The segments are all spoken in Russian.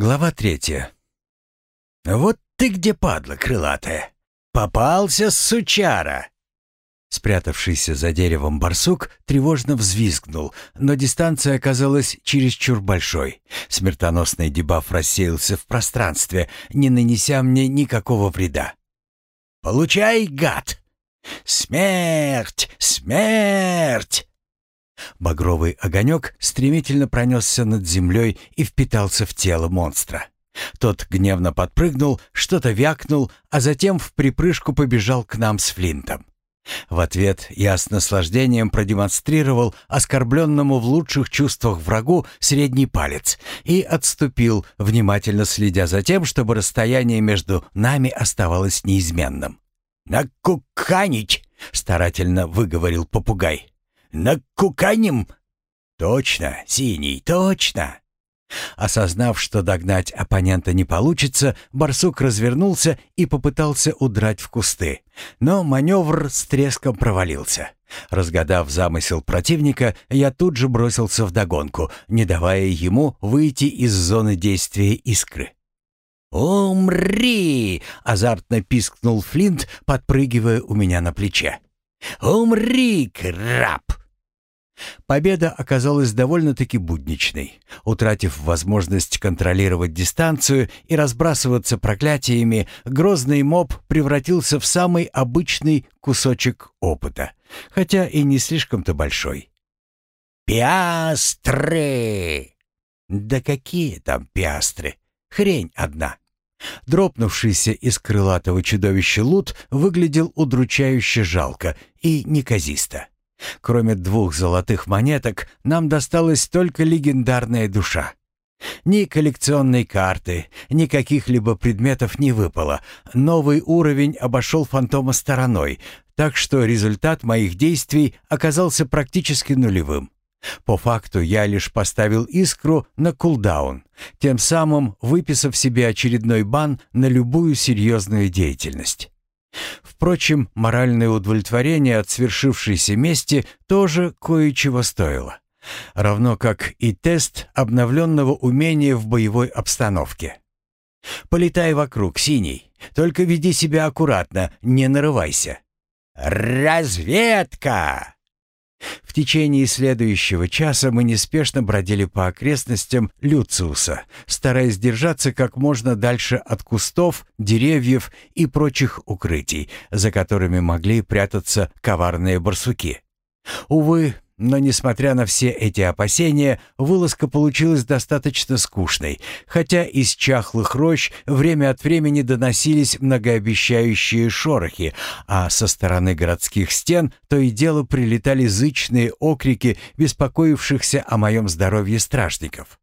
Глава третья. «Вот ты где, падла крылатая! Попался, сучара!» Спрятавшийся за деревом барсук тревожно взвизгнул, но дистанция оказалась чересчур большой. Смертоносный дебаф рассеялся в пространстве, не нанеся мне никакого вреда. «Получай, гад! Смерть! Смерть!» Багровый огонек стремительно пронесся над землей и впитался в тело монстра. Тот гневно подпрыгнул, что-то вякнул, а затем в припрыжку побежал к нам с Флинтом. В ответ я с наслаждением продемонстрировал оскорбленному в лучших чувствах врагу средний палец и отступил, внимательно следя за тем, чтобы расстояние между нами оставалось неизменным. «Накуканить!» — старательно выговорил попугай. Накуканим!» «Точно, синий, точно!» Осознав, что догнать оппонента не получится, барсук развернулся и попытался удрать в кусты. Но маневр с треском провалился. Разгадав замысел противника, я тут же бросился в догонку, не давая ему выйти из зоны действия искры. «Умри!» — азартно пискнул Флинт, подпрыгивая у меня на плече. «Умри, краб!» Победа оказалась довольно-таки будничной. Утратив возможность контролировать дистанцию и разбрасываться проклятиями, грозный моб превратился в самый обычный кусочек опыта, хотя и не слишком-то большой. «Пиастры!» «Да какие там пиастры? Хрень одна!» Дропнувшийся из крылатого чудовища лут выглядел удручающе жалко и неказисто. Кроме двух золотых монеток, нам досталась только легендарная душа. Ни коллекционной карты, ни каких-либо предметов не выпало. Новый уровень обошел фантома стороной, так что результат моих действий оказался практически нулевым. По факту я лишь поставил искру на кулдаун, тем самым выписав себе очередной бан на любую серьезную деятельность. Впрочем, моральное удовлетворение от свершившейся мести тоже кое-чего стоило. Равно как и тест обновленного умения в боевой обстановке. «Полетай вокруг, синий. Только веди себя аккуратно, не нарывайся». «Разведка!» В течение следующего часа мы неспешно бродили по окрестностям Люциуса, стараясь держаться как можно дальше от кустов, деревьев и прочих укрытий, за которыми могли прятаться коварные барсуки. Увы, но, несмотря на все эти опасения, вылазка получилась достаточно скучной, хотя из чахлых рощ время от времени доносились многообещающие шорохи, а со стороны городских стен то и дело прилетали зычные окрики беспокоившихся о моем здоровье стражников.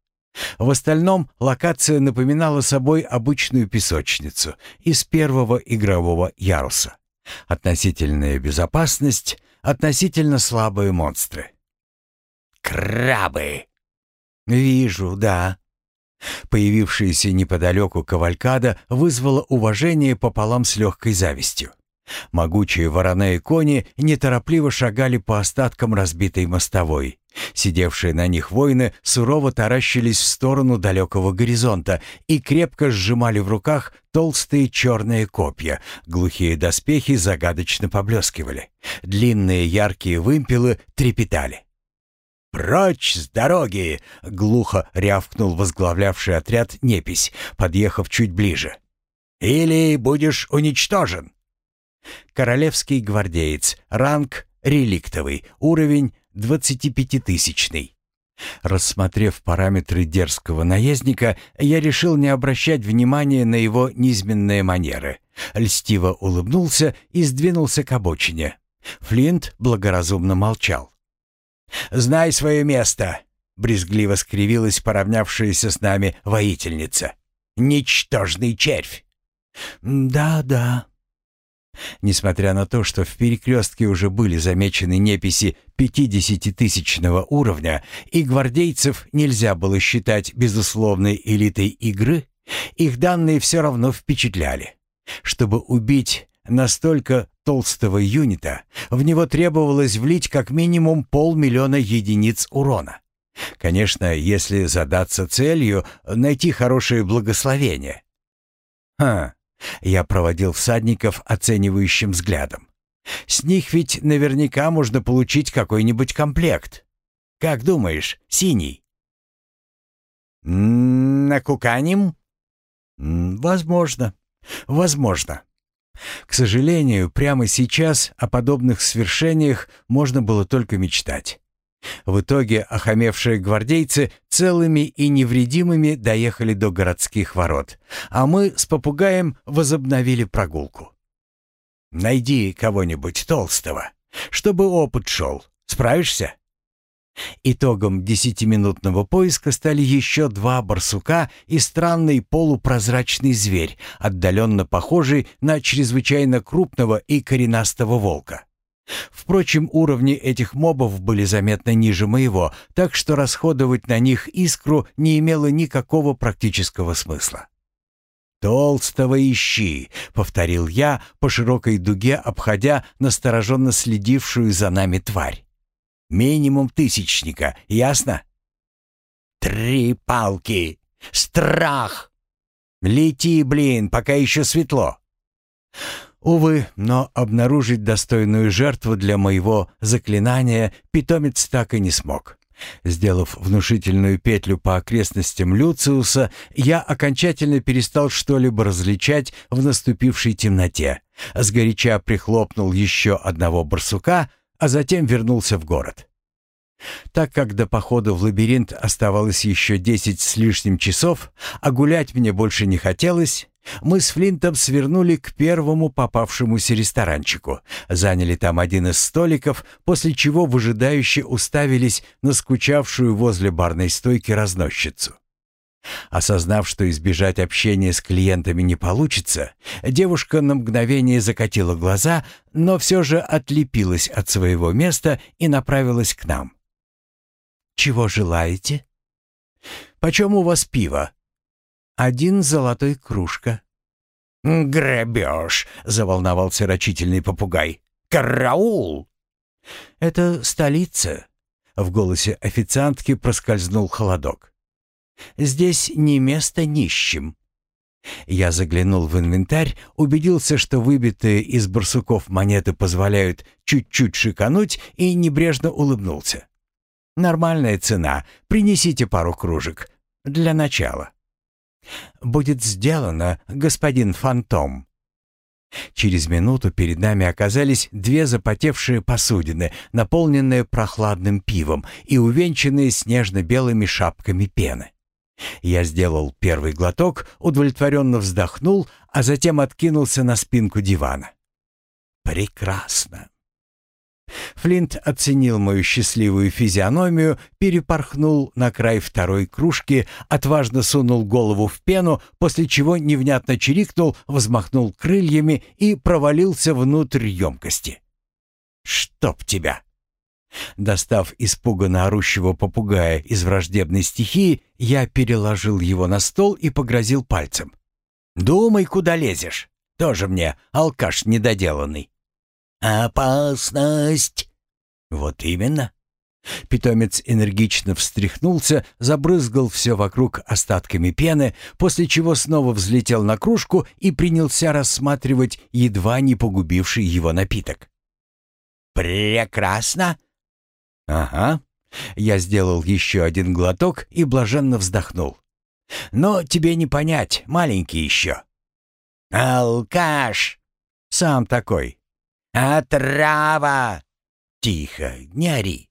В остальном локация напоминала собой обычную песочницу из первого игрового яруса. Относительная безопасность, относительно слабые монстры. «Крабы!» «Вижу, да». Появившаяся неподалеку кавалькада вызвала уважение пополам с легкой завистью. Могучие вороные кони неторопливо шагали по остаткам разбитой мостовой. Сидевшие на них воины сурово таращились в сторону далекого горизонта и крепко сжимали в руках толстые черные копья. Глухие доспехи загадочно поблескивали. Длинные яркие вымпелы трепетали. «Прочь с дороги!» — глухо рявкнул возглавлявший отряд непись, подъехав чуть ближе. «Или будешь уничтожен!» Королевский гвардеец, ранг реликтовый, уровень 25-тысячный. Рассмотрев параметры дерзкого наездника, я решил не обращать внимания на его низменные манеры. Льстиво улыбнулся и сдвинулся к обочине. Флинт благоразумно молчал. «Знай свое место!» — брезгливо скривилась поравнявшаяся с нами воительница. «Ничтожный червь!» «Да-да», Несмотря на то, что в перекрестке уже были замечены неписи 50-тысячного уровня, и гвардейцев нельзя было считать безусловной элитой игры, их данные все равно впечатляли. Чтобы убить настолько толстого юнита, в него требовалось влить как минимум полмиллиона единиц урона. Конечно, если задаться целью найти хорошее благословение. Ха, я проводил всадников оценивающим взглядом. С них ведь наверняка можно получить какой-нибудь комплект. Как думаешь, синий? Накуканим? Возможно. Возможно. К сожалению, прямо сейчас о подобных свершениях можно было только мечтать. В итоге охамевшие гвардейцы целыми и невредимыми доехали до городских ворот, а мы с попугаем возобновили прогулку. «Найди кого-нибудь толстого, чтобы опыт шел. Справишься?» Итогом десятиминутного поиска стали еще два барсука и странный полупрозрачный зверь, отдаленно похожий на чрезвычайно крупного и коренастого волка. Впрочем, уровни этих мобов были заметно ниже моего, так что расходовать на них искру не имело никакого практического смысла. «Толстого ищи», — повторил я, по широкой дуге обходя настороженно следившую за нами тварь. Минимум тысячника, ясно? Три палки. Страх. Лети, блин, пока еще светло. Увы, но обнаружить достойную жертву для моего заклинания питомец так и не смог. Сделав внушительную петлю по окрестностям Люциуса, я окончательно перестал что-либо различать в наступившей темноте. Сгоряча прихлопнул еще одного барсука, а затем вернулся в город. Так как до похода в лабиринт оставалось еще десять с лишним часов, а гулять мне больше не хотелось, мы с Флинтом свернули к первому попавшемуся ресторанчику, заняли там один из столиков, после чего выжидающе уставились на скучавшую возле барной стойки разносчицу. Осознав, что избежать общения с клиентами не получится, девушка на мгновение закатила глаза, но все же отлепилась от своего места и направилась к нам. «Чего желаете?» «Почем у вас пиво?» «Один золотой кружка». «Грабеж!» — заволновался рачительный попугай. «Караул!» «Это столица!» — в голосе официантки проскользнул холодок. Здесь не место нищим». Я заглянул в инвентарь, убедился, что выбитые из барсуков монеты позволяют чуть-чуть шикануть и небрежно улыбнулся. «Нормальная цена. Принесите пару кружек. Для начала». «Будет сделано, господин Фантом». Через минуту перед нами оказались две запотевшие посудины, наполненные прохладным пивом и увенчанные снежно-белыми шапками пены. Я сделал первый глоток, удовлетворенно вздохнул, а затем откинулся на спинку дивана. Прекрасно. Флинт оценил мою счастливую физиономию, перепорхнул на край второй кружки, отважно сунул голову в пену, после чего невнятно чирикнул, взмахнул крыльями и провалился внутрь емкости. «Чтоб тебя!» Достав испуганно орущего попугая из враждебной стихии, я переложил его на стол и погрозил пальцем. «Думай, куда лезешь. Тоже мне алкаш недоделанный». «Опасность!» «Вот именно». Питомец энергично встряхнулся, забрызгал все вокруг остатками пены, после чего снова взлетел на кружку и принялся рассматривать едва не погубивший его напиток. «Прекрасно!» «Ага». Я сделал еще один глоток и блаженно вздохнул. «Но тебе не понять, маленький еще». «Алкаш!» «Сам такой». «Отрава!» «Тихо, не ори».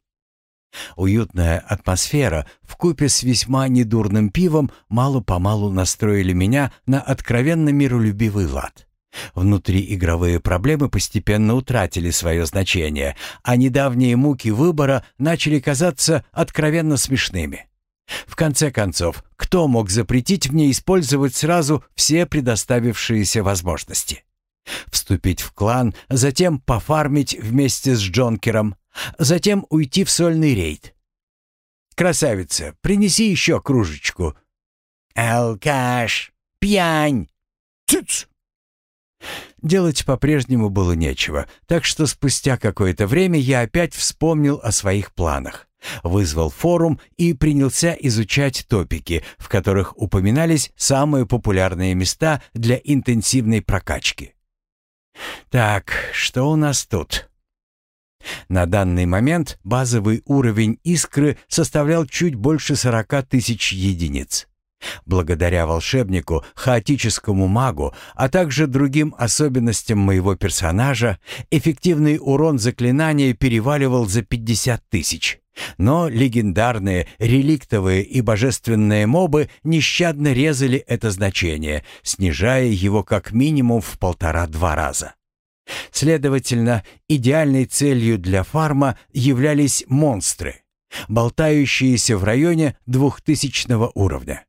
Уютная атмосфера вкупе с весьма недурным пивом мало-помалу настроили меня на откровенно миролюбивый лад. Внутриигровые проблемы постепенно утратили свое значение, а недавние муки выбора начали казаться откровенно смешными. В конце концов, кто мог запретить мне использовать сразу все предоставившиеся возможности? Вступить в клан, затем пофармить вместе с Джонкером, затем уйти в сольный рейд. «Красавица, принеси еще кружечку». «Алкаш! Пьянь!» «Цыц!» Делать по-прежнему было нечего, так что спустя какое-то время я опять вспомнил о своих планах. Вызвал форум и принялся изучать топики, в которых упоминались самые популярные места для интенсивной прокачки. Так, что у нас тут? На данный момент базовый уровень искры составлял чуть больше 40 тысяч единиц. Благодаря волшебнику, хаотическому магу, а также другим особенностям моего персонажа, эффективный урон заклинания переваливал за 50 тысяч. Но легендарные, реликтовые и божественные мобы нещадно резали это значение, снижая его как минимум в полтора-два раза. Следовательно, идеальной целью для фарма являлись монстры, болтающиеся в районе двухтысячного уровня.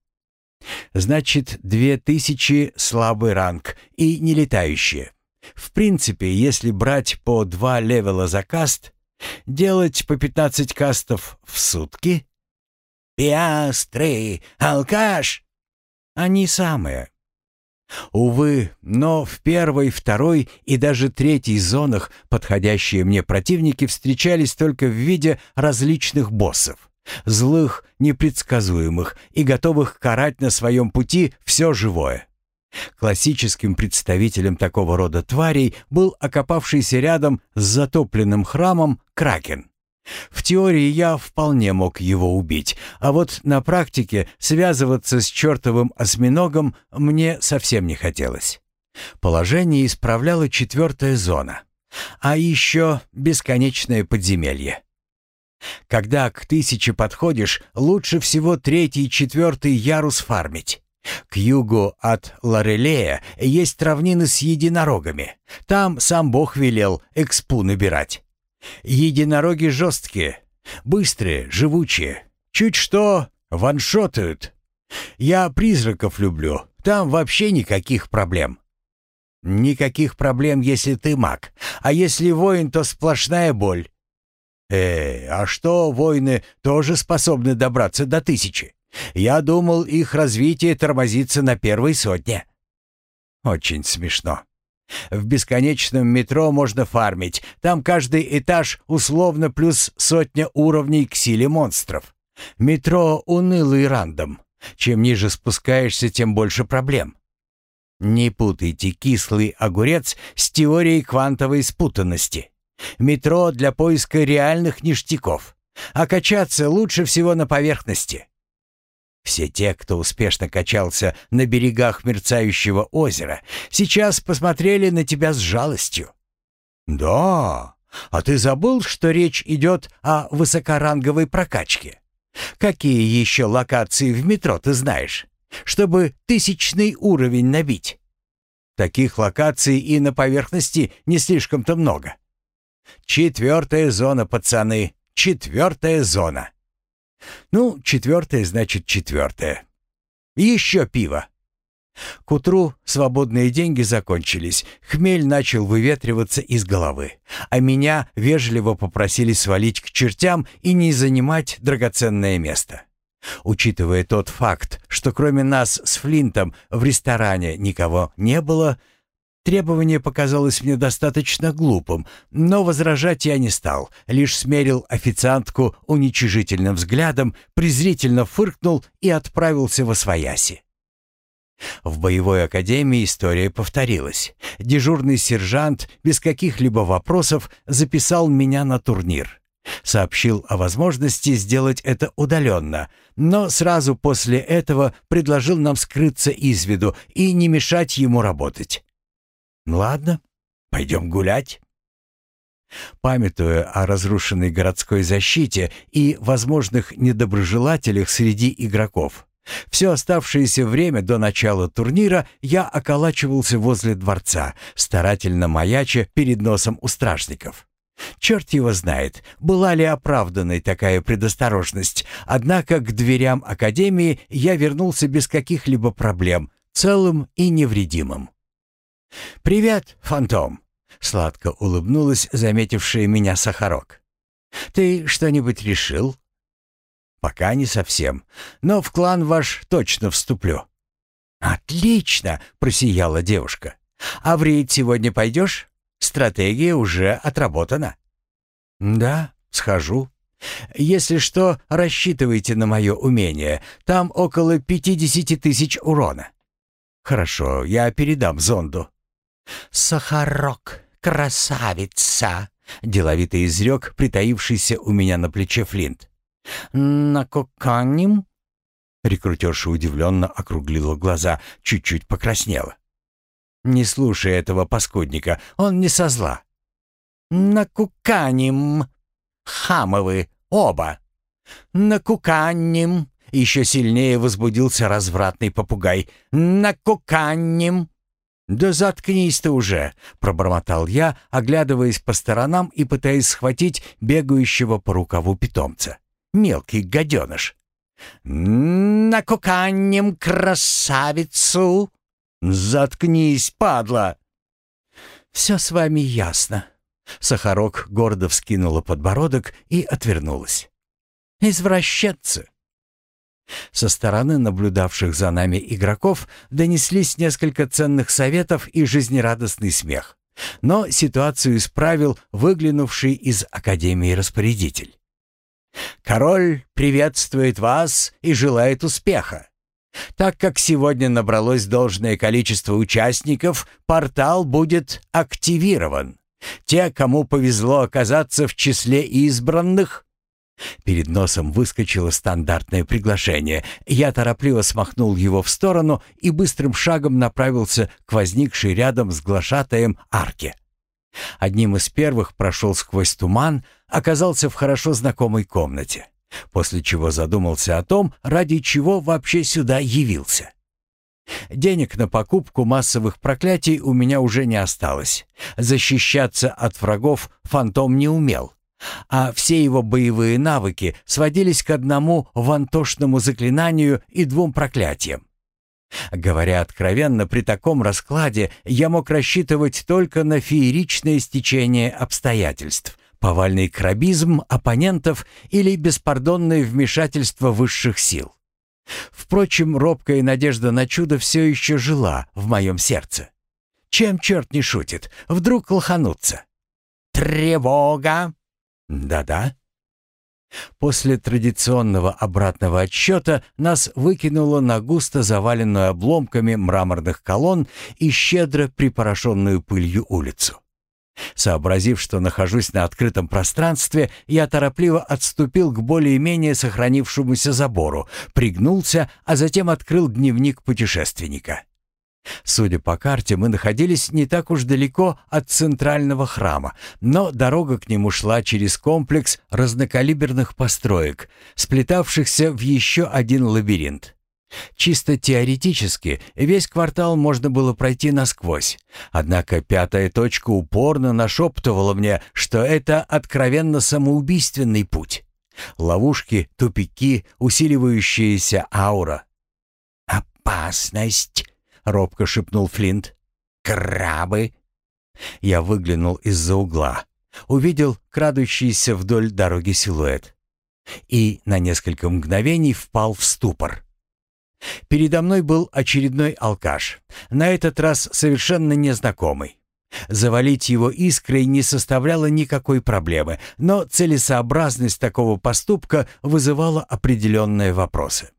Значит, две тысячи слабый ранг и нелетающие. В принципе, если брать по два левела за каст, делать по пятнадцать кастов в сутки... «Пиастры! Алкаш!» Они самые. Увы, но в первой, второй и даже третьей зонах подходящие мне противники встречались только в виде различных боссов. Злых, непредсказуемых и готовых карать на своем пути все живое. Классическим представителем такого рода тварей был окопавшийся рядом с затопленным храмом Кракен. В теории я вполне мог его убить, а вот на практике связываться с чертовым осьминогом мне совсем не хотелось. Положение исправляла четвертая зона, а еще бесконечное подземелье. Когда к тысяче подходишь, лучше всего третий и четвертый ярус фармить. К югу от Лорелея есть равнины с единорогами. Там сам Бог велел экспу набирать. Единороги жесткие, быстрые, живучие. Чуть что, ваншотают. Я призраков люблю, там вообще никаких проблем. Никаких проблем, если ты маг. А если воин, то сплошная боль. Э, а что, воины тоже способны добраться до тысячи? Я думал, их развитие тормозится на первой сотне. Очень смешно. В бесконечном метро можно фармить. Там каждый этаж условно плюс сотня уровней к силе монстров. Метро унылый рандом. Чем ниже спускаешься, тем больше проблем. Не путайте кислый огурец с теорией квантовой спутанности. Метро для поиска реальных ништяков. А качаться лучше всего на поверхности. Все те, кто успешно качался на берегах мерцающего озера, сейчас посмотрели на тебя с жалостью. «Да, а ты забыл, что речь идет о высокоранговой прокачке? Какие еще локации в метро ты знаешь, чтобы тысячный уровень набить? Таких локаций и на поверхности не слишком-то много. Четвертая зона, пацаны, четвертая зона». Ну, четвертое значит четвертое. Еще пиво. К утру свободные деньги закончились, хмель начал выветриваться из головы, а меня вежливо попросили свалить к чертям и не занимать драгоценное место. Учитывая тот факт, что кроме нас с Флинтом в ресторане никого не было, Требование показалось мне достаточно глупым, но возражать я не стал, лишь смерил официантку уничижительным взглядом, презрительно фыркнул и отправился во свояси. В боевой академии история повторилась. Дежурный сержант без каких-либо вопросов записал меня на турнир. Сообщил о возможности сделать это удаленно, но сразу после этого предложил нам скрыться из виду и не мешать ему работать. «Ладно, пойдем гулять». Памятуя о разрушенной городской защите и возможных недоброжелателях среди игроков, все оставшееся время до начала турнира я околачивался возле дворца, старательно маяча перед носом у стражников. Черт его знает, была ли оправданной такая предосторожность, однако к дверям Академии я вернулся без каких-либо проблем, целым и невредимым. «Привет, фантом!» — сладко улыбнулась заметившая меня Сахарок. «Ты что-нибудь решил?» «Пока не совсем, но в клан ваш точно вступлю». «Отлично!» — просияла девушка. «А в рейд сегодня пойдешь? Стратегия уже отработана». «Да, схожу. Если что, рассчитывайте на мое умение. Там около 50 тысяч урона». «Хорошо, я передам зонду». «Сахарок, красавица!» — деловито изрек притаившийся у меня на плече Флинт. «Накоканим?» Рекрутерша удивленно округлила глаза, чуть-чуть покраснела. «Не слушай этого паскудника, он не со зла». «Накуканим! Хамовы, оба!» «Накуканим!» Еще сильнее возбудился развратный попугай. «Накуканим!» «Да заткнись ты уже!» — пробормотал я, оглядываясь по сторонам и пытаясь схватить бегающего по рукаву питомца. «Мелкий гаденыш!» «Накуканим красавицу!» «Заткнись, падла!» «Все с вами ясно». Сахарок гордо вскинула подбородок и отвернулась. «Извращенцы!» Со стороны наблюдавших за нами игроков донеслись несколько ценных советов и жизнерадостный смех. Но ситуацию исправил выглянувший из Академии распорядитель. «Король приветствует вас и желает успеха. Так как сегодня набралось должное количество участников, портал будет активирован. Те, кому повезло оказаться в числе избранных, Перед носом выскочило стандартное приглашение. Я торопливо смахнул его в сторону и быстрым шагом направился к возникшей рядом с глашатаем арке. Одним из первых прошел сквозь туман, оказался в хорошо знакомой комнате, после чего задумался о том, ради чего вообще сюда явился. Денег на покупку массовых проклятий у меня уже не осталось. Защищаться от врагов фантом не умел а все его боевые навыки сводились к одному вантошному заклинанию и двум проклятиям. Говоря откровенно, при таком раскладе я мог рассчитывать только на фееричное стечение обстоятельств, повальный крабизм оппонентов или беспардонное вмешательство высших сил. Впрочем, робкая надежда на чудо все еще жила в моем сердце. Чем черт не шутит, вдруг лохануться? «Тревога!» Да-да. После традиционного обратного отсчета нас выкинуло на густо заваленную обломками мраморных колонн и щедро припорошенную пылью улицу. Сообразив, что нахожусь на открытом пространстве, я торопливо отступил к более-менее сохранившемуся забору, пригнулся, а затем открыл дневник путешественника. Судя по карте, мы находились не так уж далеко от центрального храма, но дорога к нему шла через комплекс разнокалиберных построек, сплетавшихся в еще один лабиринт. Чисто теоретически весь квартал можно было пройти насквозь, однако пятая точка упорно нашептывала мне, что это откровенно самоубийственный путь. Ловушки, тупики, усиливающаяся аура. «Опасность!» Робко шепнул Флинт. «Крабы!» Я выглянул из-за угла, увидел крадущийся вдоль дороги силуэт и на несколько мгновений впал в ступор. Передо мной был очередной алкаш, на этот раз совершенно незнакомый. Завалить его искрой не составляло никакой проблемы, но целесообразность такого поступка вызывала определенные вопросы.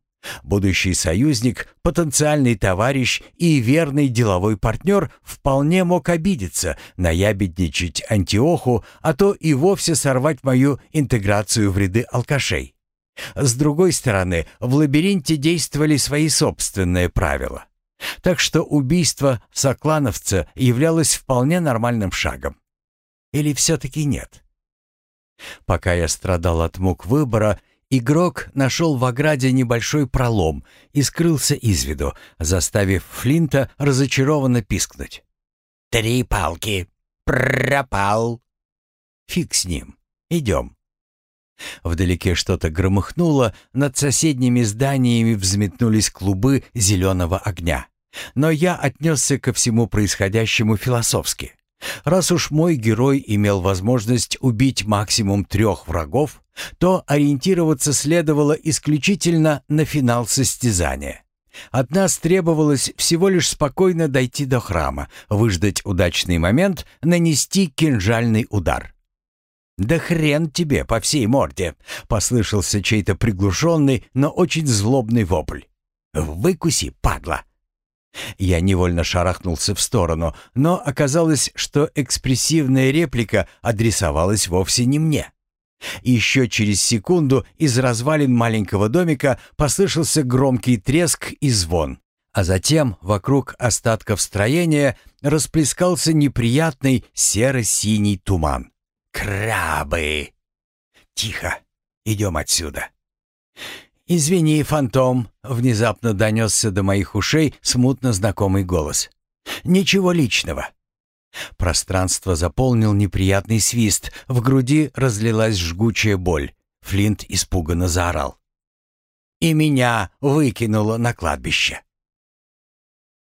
Будущий союзник, потенциальный товарищ и верный деловой партнер вполне мог обидеться, наябедничать Антиоху, а то и вовсе сорвать мою интеграцию в ряды алкашей. С другой стороны, в лабиринте действовали свои собственные правила. Так что убийство соклановца являлось вполне нормальным шагом. Или все-таки нет? Пока я страдал от мук выбора, Игрок нашел в ограде небольшой пролом и скрылся из виду, заставив Флинта разочарованно пискнуть. «Три палки! Пропал!» «Фиг с ним. Идем». Вдалеке что-то громыхнуло, над соседними зданиями взметнулись клубы зеленого огня. Но я отнесся ко всему происходящему философски. Раз уж мой герой имел возможность убить максимум трех врагов, то ориентироваться следовало исключительно на финал состязания. От нас требовалось всего лишь спокойно дойти до храма, выждать удачный момент, нанести кинжальный удар. «Да хрен тебе по всей морде!» — послышался чей-то приглушенный, но очень злобный вопль. «Выкуси, падла!» Я невольно шарахнулся в сторону, но оказалось, что экспрессивная реплика адресовалась вовсе не мне. Еще через секунду из развалин маленького домика послышался громкий треск и звон, а затем вокруг остатков строения расплескался неприятный серо-синий туман. «Крабы!» «Тихо! Идем отсюда!» «Извини, фантом!» — внезапно донесся до моих ушей смутно знакомый голос. «Ничего личного!» Пространство заполнил неприятный свист, в груди разлилась жгучая боль. Флинт испуганно заорал. «И меня выкинуло на кладбище!»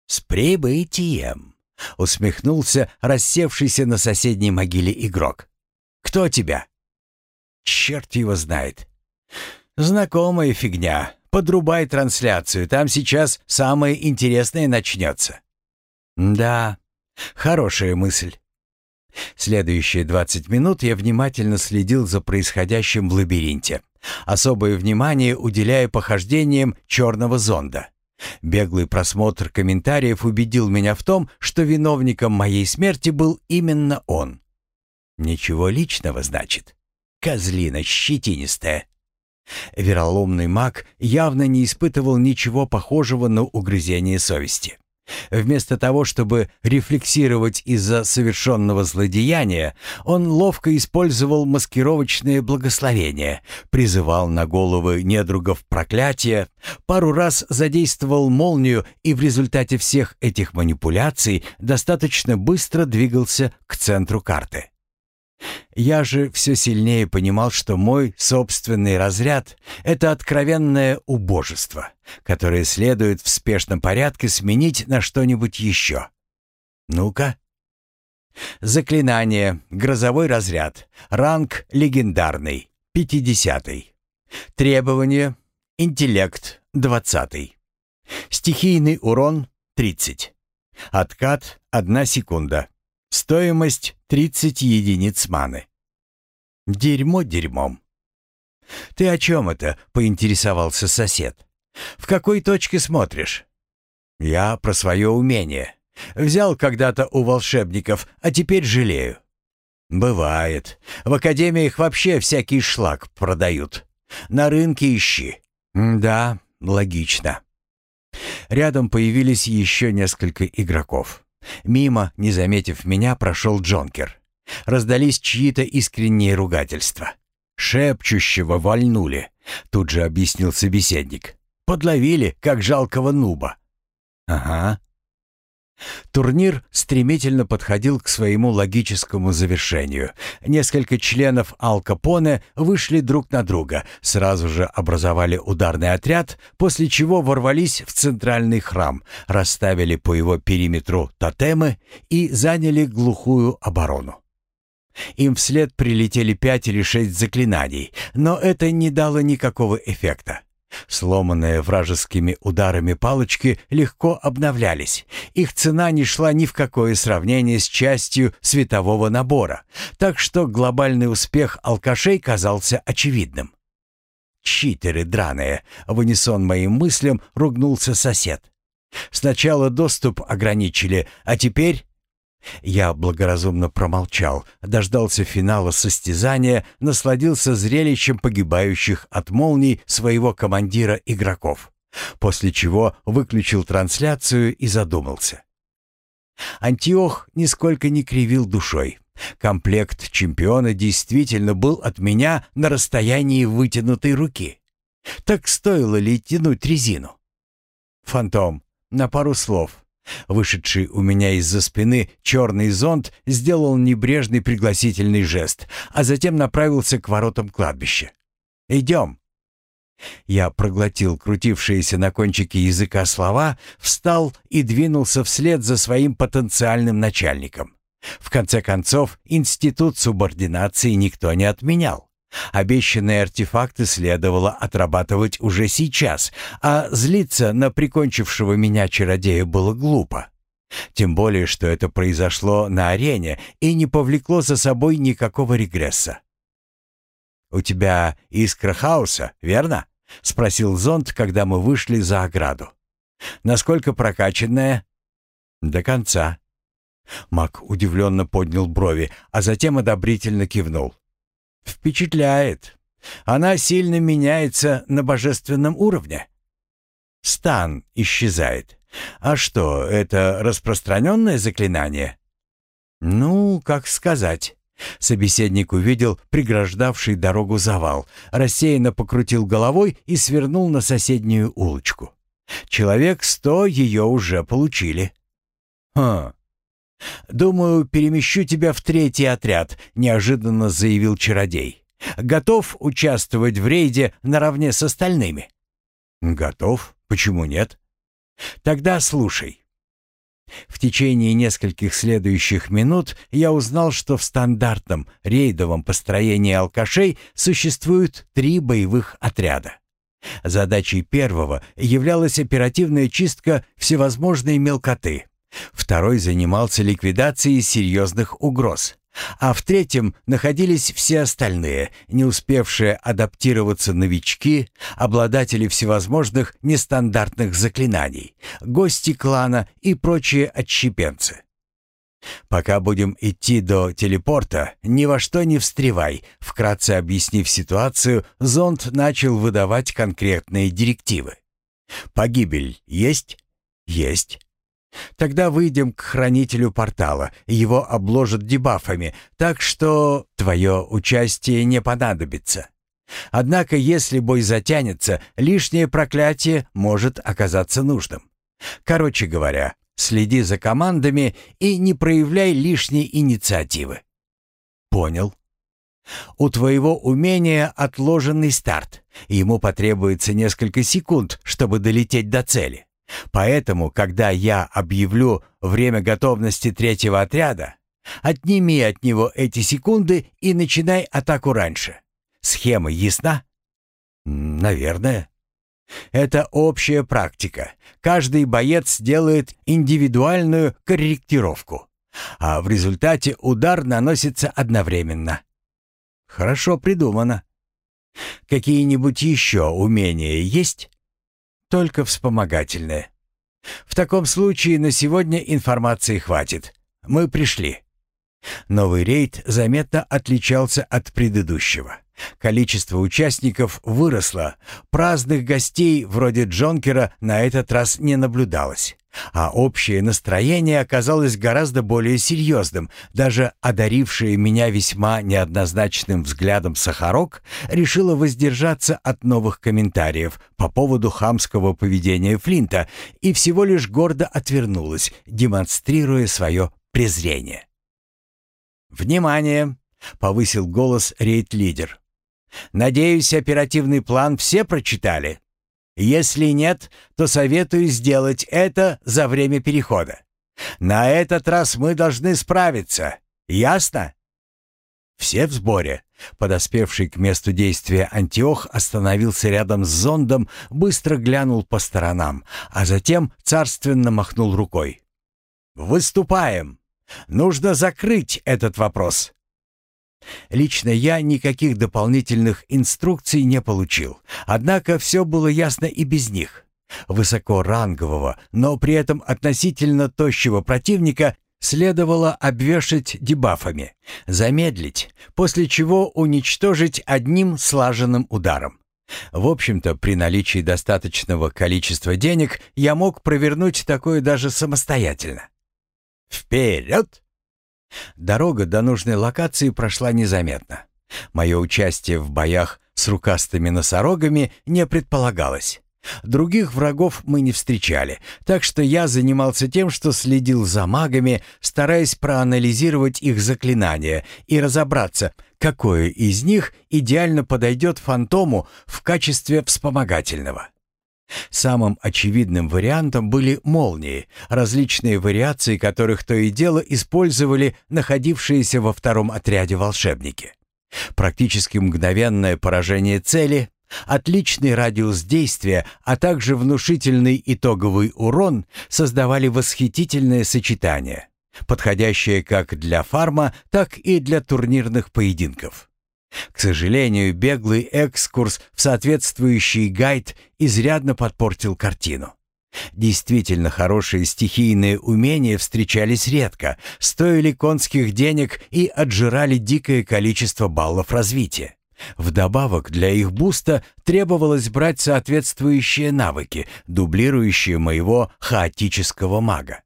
«С прибытием!» — усмехнулся рассевшийся на соседней могиле игрок. «Кто тебя?» «Черт его знает!» «Знакомая фигня. Подрубай трансляцию, там сейчас самое интересное начнется». «Да, хорошая мысль». Следующие 20 минут я внимательно следил за происходящим в лабиринте, особое внимание уделяя похождениям черного зонда. Беглый просмотр комментариев убедил меня в том, что виновником моей смерти был именно он. Ничего личного, значит. Козлина щетинистая. Вероломный маг явно не испытывал ничего похожего на угрызение совести. Вместо того, чтобы рефлексировать из-за совершенного злодеяния, он ловко использовал маскировочное благословение, призывал на головы недругов проклятия, пару раз задействовал молнию и в результате всех этих манипуляций достаточно быстро двигался к центру карты. Я же все сильнее понимал, что мой собственный разряд — это откровенное убожество, которое следует в спешном порядке сменить на что-нибудь еще. Ну-ка. Заклинание, грозовой разряд, ранг легендарный, пятидесятый. Требование, интеллект, двадцатый. Стихийный урон, тридцать. Откат, одна секунда. Стоимость 30 единиц маны. Дерьмо дерьмом. «Ты о чем это?» — поинтересовался сосед. «В какой точке смотришь?» «Я про свое умение. Взял когда-то у волшебников, а теперь жалею». «Бывает. В академиях вообще всякий шлак продают. На рынке ищи». «Да, логично». Рядом появились еще несколько игроков. Мимо, не заметив меня, прошел Джонкер. Раздались чьи-то искренние ругательства. «Шепчущего вальнули», — тут же объяснил собеседник. «Подловили, как жалкого нуба». «Ага», Турнир стремительно подходил к своему логическому завершению. Несколько членов Ал Капоне вышли друг на друга, сразу же образовали ударный отряд, после чего ворвались в центральный храм, расставили по его периметру тотемы и заняли глухую оборону. Им вслед прилетели пять или шесть заклинаний, но это не дало никакого эффекта. Сломанные вражескими ударами палочки легко обновлялись. Их цена не шла ни в какое сравнение с частью светового набора, так что глобальный успех алкашей казался очевидным. «Читеры драные!» — в моим мыслям ругнулся сосед. «Сначала доступ ограничили, а теперь я благоразумно промолчал, дождался финала состязания, насладился зрелищем погибающих от молний своего командира игроков, после чего выключил трансляцию и задумался. Антиох нисколько не кривил душой. Комплект чемпиона действительно был от меня на расстоянии вытянутой руки. Так стоило ли тянуть резину? «Фантом, на пару слов», Вышедший у меня из-за спины черный зонт сделал небрежный пригласительный жест, а затем направился к воротам кладбища. «Идем!» Я проглотил крутившиеся на кончике языка слова, встал и двинулся вслед за своим потенциальным начальником. В конце концов, институт субординации никто не отменял. Обещанные артефакты следовало отрабатывать уже сейчас, а злиться на прикончившего меня чародея было глупо. Тем более, что это произошло на арене и не повлекло за собой никакого регресса. «У тебя искра хаоса, верно?» — спросил зонд, когда мы вышли за ограду. «Насколько прокачанная?» «До конца». Мак удивленно поднял брови, а затем одобрительно кивнул. «Впечатляет. Она сильно меняется на божественном уровне. Стан исчезает. А что, это распространенное заклинание?» «Ну, как сказать». Собеседник увидел преграждавший дорогу завал, рассеянно покрутил головой и свернул на соседнюю улочку. Человек сто ее уже получили. «Хм. Думаю, перемещу тебя в третий отряд», — неожиданно заявил чародей. «Готов участвовать в рейде наравне с остальными?» «Готов. Почему нет?» «Тогда слушай. В течение нескольких следующих минут я узнал, что в стандартном рейдовом построении алкашей существуют три боевых отряда. Задачей первого являлась оперативная чистка всевозможной мелкоты. Второй занимался ликвидацией серьезных угроз а в третьем находились все остальные, не успевшие адаптироваться новички, обладатели всевозможных нестандартных заклинаний, гости клана и прочие отщепенцы. «Пока будем идти до телепорта, ни во что не встревай», вкратце объяснив ситуацию, зонд начал выдавать конкретные директивы. «Погибель есть?» «Есть. Тогда выйдем к хранителю портала, его обложат дебафами, так что твое участие не понадобится. Однако, если бой затянется, лишнее проклятие может оказаться нужным. Короче говоря, следи за командами и не проявляй лишней инициативы. Понял. У твоего умения отложенный старт. Ему потребуется несколько секунд, чтобы долететь до цели. Поэтому, когда я объявлю время готовности третьего отряда, отними от него эти секунды и начинай атаку раньше. Схема ясна? Наверное. Это общая практика. Каждый боец делает индивидуальную корректировку, а в результате удар наносится одновременно. Хорошо придумано. Какие-нибудь еще умения есть? Только вспомогательное. В таком случае на сегодня информации хватит. Мы пришли. Новый рейд заметно отличался от предыдущего. Количество участников выросло, праздных гостей вроде Джонкера на этот раз не наблюдалось. А общее настроение оказалось гораздо более серьезным. Даже одарившая меня весьма неоднозначным взглядом Сахарок решила воздержаться от новых комментариев по поводу хамского поведения Флинта и всего лишь гордо отвернулась, демонстрируя свое презрение. «Внимание!» — повысил голос рейд-лидер. «Надеюсь, оперативный план все прочитали?» Если нет, то советую сделать это за время перехода. На этот раз мы должны справиться. Ясно? Все в сборе. Подоспевший к месту действия Антиох остановился рядом с зондом, быстро глянул по сторонам, а затем царственно махнул рукой. «Выступаем! Нужно закрыть этот вопрос!» Лично я никаких дополнительных инструкций не получил, однако все было ясно и без них. Высокорангового, но при этом относительно тощего противника следовало обвешать дебафами, замедлить, после чего уничтожить одним слаженным ударом. В общем-то, при наличии достаточного количества денег я мог провернуть такое даже самостоятельно. «Вперед!» Дорога до нужной локации прошла незаметно. Мое участие в боях с рукастыми носорогами не предполагалось. Других врагов мы не встречали, так что я занимался тем, что следил за магами, стараясь проанализировать их заклинания и разобраться, какое из них идеально подойдет фантому в качестве вспомогательного. Самым очевидным вариантом были молнии, различные вариации которых то и дело использовали находившиеся во втором отряде волшебники. Практически мгновенное поражение цели, отличный радиус действия, а также внушительный итоговый урон создавали восхитительное сочетание, подходящее как для фарма, так и для турнирных поединков. К сожалению, беглый экскурс в соответствующий гайд изрядно подпортил картину. Действительно хорошие стихийные умения встречались редко, стоили конских денег и отжирали дикое количество баллов развития. Вдобавок для их буста требовалось брать соответствующие навыки, дублирующие моего хаотического мага.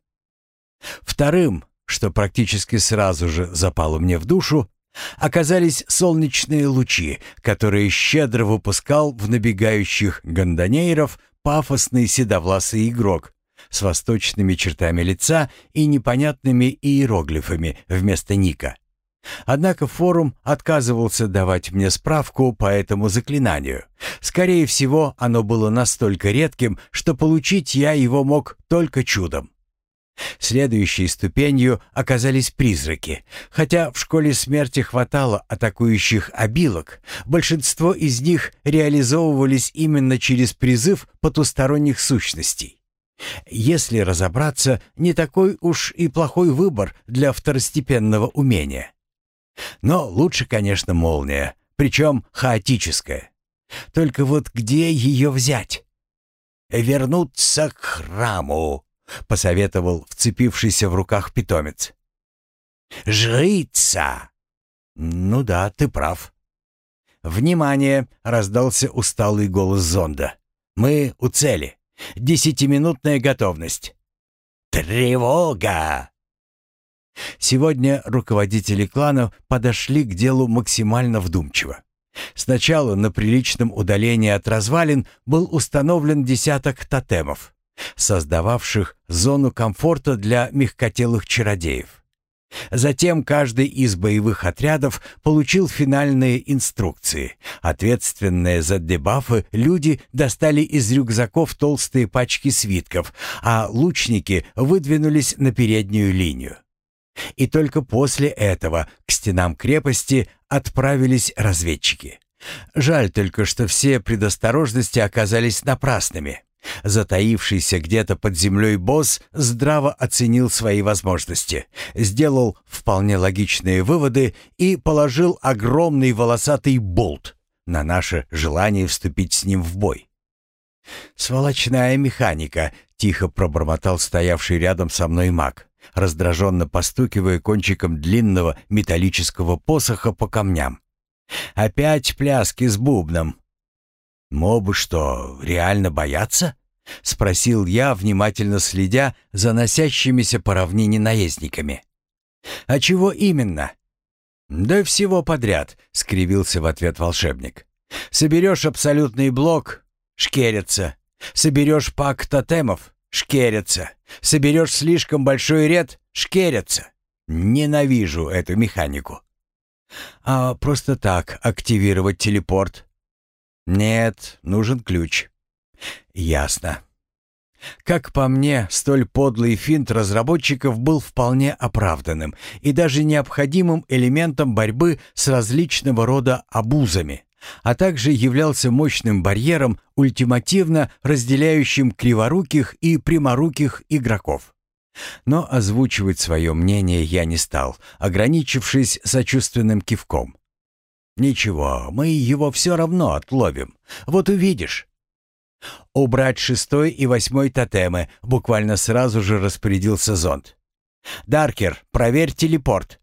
Вторым, что практически сразу же запало мне в душу, оказались солнечные лучи, которые щедро выпускал в набегающих гондонейров пафосный седовласый игрок с восточными чертами лица и непонятными иероглифами вместо ника. Однако форум отказывался давать мне справку по этому заклинанию. Скорее всего, оно было настолько редким, что получить я его мог только чудом. Следующей ступенью оказались призраки. Хотя в школе смерти хватало атакующих обилок, большинство из них реализовывались именно через призыв потусторонних сущностей. Если разобраться, не такой уж и плохой выбор для второстепенного умения. Но лучше, конечно, молния, причем хаотическая. Только вот где ее взять? «Вернуться к храму», — посоветовал вцепившийся в руках питомец. «Жрица!» «Ну да, ты прав». «Внимание!» — раздался усталый голос зонда. «Мы у цели. Десятиминутная готовность». «Тревога!» Сегодня руководители клана подошли к делу максимально вдумчиво. Сначала на приличном удалении от развалин был установлен десяток тотемов, создававших зону комфорта для мягкотелых чародеев. Затем каждый из боевых отрядов получил финальные инструкции. Ответственные за дебафы люди достали из рюкзаков толстые пачки свитков, а лучники выдвинулись на переднюю линию. И только после этого к стенам крепости отправились разведчики. Жаль только, что все предосторожности оказались напрасными. Затаившийся где-то под землей босс здраво оценил свои возможности, сделал вполне логичные выводы и положил огромный волосатый болт на наше желание вступить с ним в бой. «Сволочная механика», — тихо пробормотал стоявший рядом со мной маг раздраженно постукивая кончиком длинного металлического посоха по камням. «Опять пляски с бубном!» «Мобы что, реально боятся?» — спросил я, внимательно следя за носящимися по равнине наездниками. «А чего именно?» «Да всего подряд», — скривился в ответ волшебник. «Соберешь абсолютный блок — шкерятся. Соберешь пак тотемов Шкерятся. Соберешь слишком большой ряд — шкерятся. Ненавижу эту механику. А просто так активировать телепорт? Нет, нужен ключ. Ясно. Как по мне, столь подлый финт разработчиков был вполне оправданным и даже необходимым элементом борьбы с различного рода обузами а также являлся мощным барьером, ультимативно разделяющим криворуких и пряморуких игроков. Но озвучивать свое мнение я не стал, ограничившись сочувственным кивком. «Ничего, мы его все равно отловим. Вот увидишь». «Убрать шестой и восьмой тотемы», — буквально сразу же распорядился зонд. «Даркер, проверь телепорт».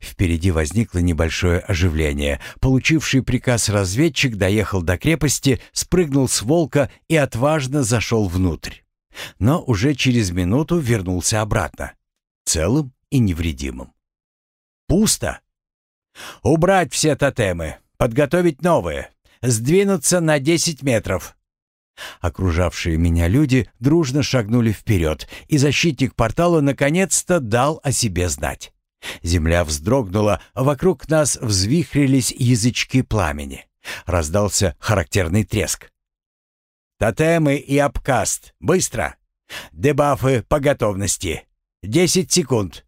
Впереди возникло небольшое оживление. Получивший приказ разведчик доехал до крепости, спрыгнул с волка и отважно зашел внутрь. Но уже через минуту вернулся обратно, целым и невредимым. Пусто. Убрать все тотемы, подготовить новые, сдвинуться на десять метров. Окружавшие меня люди дружно шагнули вперед, и защитник портала наконец-то дал о себе знать. Земля вздрогнула, вокруг нас взвихрились язычки пламени. Раздался характерный треск. «Тотемы и обкаст! Быстро! Дебафы по готовности! Десять секунд!»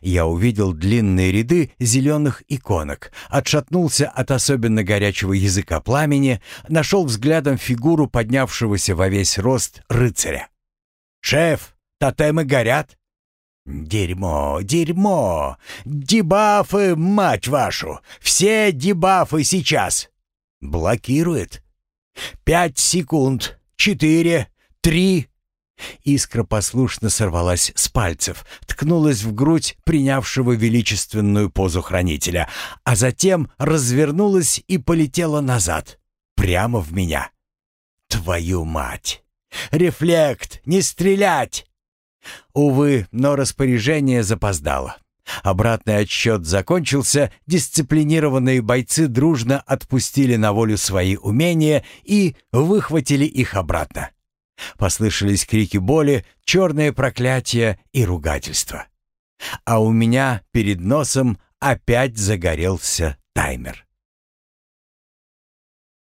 Я увидел длинные ряды зеленых иконок, отшатнулся от особенно горячего языка пламени, нашел взглядом фигуру поднявшегося во весь рост рыцаря. «Шеф, тотемы горят!» Дерьмо, дерьмо! Дебафы, мать вашу! Все дебафы сейчас! Блокирует. Пять секунд. Четыре. Три. Искра послушно сорвалась с пальцев, ткнулась в грудь принявшего величественную позу хранителя, а затем развернулась и полетела назад, прямо в меня. «Твою мать! Рефлект! Не стрелять!» Увы, но распоряжение запоздало. Обратный отсчет закончился, дисциплинированные бойцы дружно отпустили на волю свои умения и выхватили их обратно. Послышались крики боли, черное проклятие и ругательство. А у меня перед носом опять загорелся таймер.